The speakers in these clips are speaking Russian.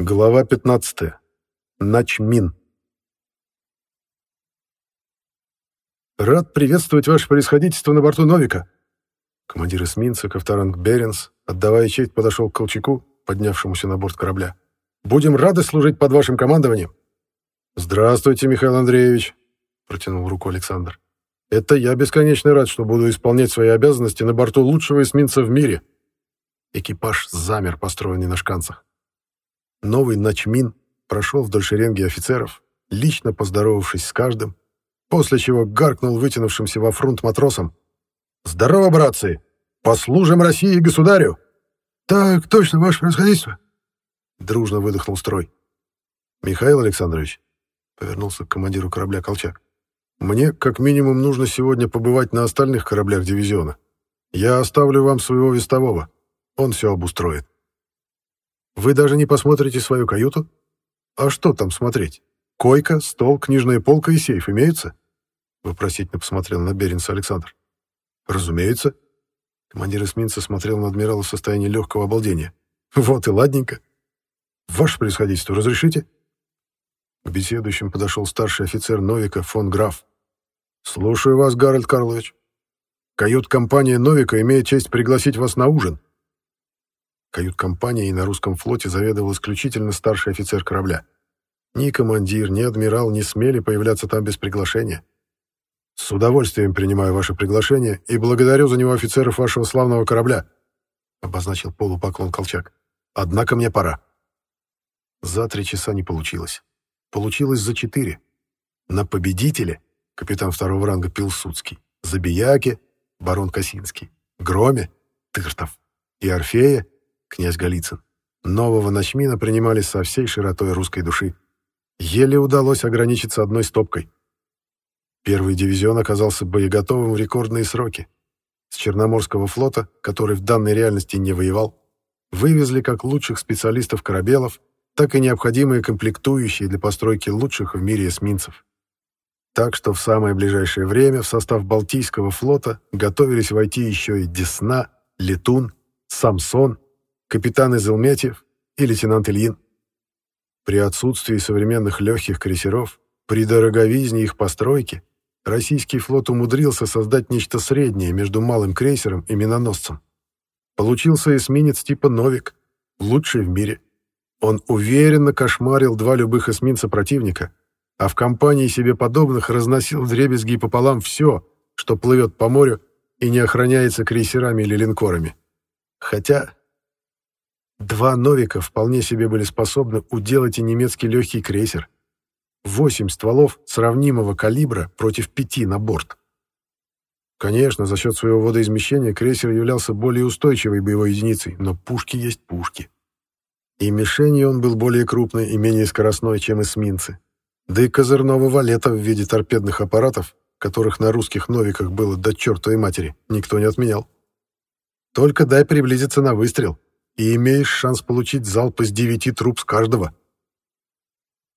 Глава 15. Начмин. «Рад приветствовать ваше происходительство на борту Новика!» Командир эсминца, Ковторанг Беренс, отдавая честь, подошел к Колчаку, поднявшемуся на борт корабля. «Будем рады служить под вашим командованием!» «Здравствуйте, Михаил Андреевич!» — протянул руку Александр. «Это я бесконечно рад, что буду исполнять свои обязанности на борту лучшего эсминца в мире!» Экипаж замер, построенный на шканцах. Новый начмин прошел вдоль шеренги офицеров, лично поздоровавшись с каждым, после чего гаркнул вытянувшимся во фронт матросам. «Здорово, братцы! Послужим России и государю!» «Так точно, ваше происходительство!» Дружно выдохнул строй. «Михаил Александрович», — повернулся к командиру корабля Колчак, «мне как минимум нужно сегодня побывать на остальных кораблях дивизиона. Я оставлю вам своего вестового. Он все обустроит». Вы даже не посмотрите свою каюту? А что там смотреть? Койка, стол, книжная полка и сейф имеются? Вопросительно посмотрел на Беренса Александр. Разумеется. Командир эсминца смотрел на адмирала в состоянии легкого обалдения. Вот и ладненько. Ваше происходительство, разрешите? К беседующим подошел старший офицер Новика фон Граф. «Слушаю вас, Гарольд Карлович. Кают-компания Новика имеет честь пригласить вас на ужин. Кают-компанией на русском флоте заведовал исключительно старший офицер корабля. Ни командир, ни адмирал не смели появляться там без приглашения. «С удовольствием принимаю ваше приглашение и благодарю за него офицеров вашего славного корабля», обозначил полупоклон Колчак. «Однако мне пора». За три часа не получилось. Получилось за четыре. На победителе капитан второго ранга Пилсудский, Забияке барон Косинский, Громе Тыртов и Орфея князь Голицын. Нового ночмина принимали со всей широтой русской души. Еле удалось ограничиться одной стопкой. Первый дивизион оказался боеготовым в рекордные сроки. С Черноморского флота, который в данной реальности не воевал, вывезли как лучших специалистов-корабелов, так и необходимые комплектующие для постройки лучших в мире эсминцев. Так что в самое ближайшее время в состав Балтийского флота готовились войти еще и Десна, Летун, Самсон капитан Изелметьев и лейтенант Ильин. При отсутствии современных легких крейсеров, при дороговизне их постройки, российский флот умудрился создать нечто среднее между малым крейсером и миноносцем. Получился эсминец типа «Новик», лучший в мире. Он уверенно кошмарил два любых эсминца противника, а в компании себе подобных разносил вдребезги пополам все, что плывет по морю и не охраняется крейсерами или линкорами. Хотя Два «Новика» вполне себе были способны уделать и немецкий легкий крейсер. Восемь стволов сравнимого калибра против пяти на борт. Конечно, за счет своего водоизмещения крейсер являлся более устойчивой боевой единицей, но пушки есть пушки. И мишенью он был более крупной и менее скоростной, чем эсминцы. Да и козырного валета в виде торпедных аппаратов, которых на русских «Новиках» было до чертовой матери, никто не отменял. Только дай приблизиться на выстрел — и имеешь шанс получить залп из девяти труб с каждого.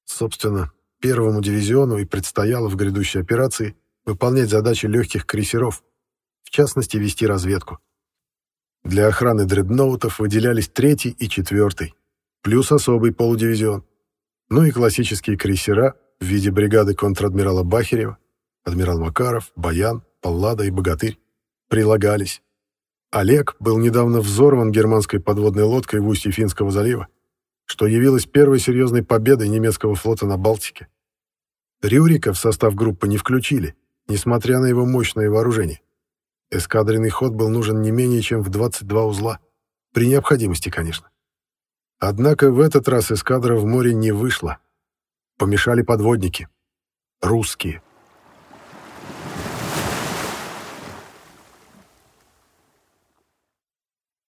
Собственно, первому дивизиону и предстояло в грядущей операции выполнять задачи легких крейсеров, в частности, вести разведку. Для охраны дредноутов выделялись третий и четвертый, плюс особый полудивизион, ну и классические крейсера в виде бригады контр-адмирала Бахерева, адмирал Макаров, Баян, Паллада и Богатырь прилагались. Олег был недавно взорван германской подводной лодкой в устье Финского залива, что явилось первой серьезной победой немецкого флота на Балтике. Рюрика в состав группы не включили, несмотря на его мощное вооружение. Эскадренный ход был нужен не менее чем в 22 узла. При необходимости, конечно. Однако в этот раз эскадра в море не вышла. Помешали подводники. Русские.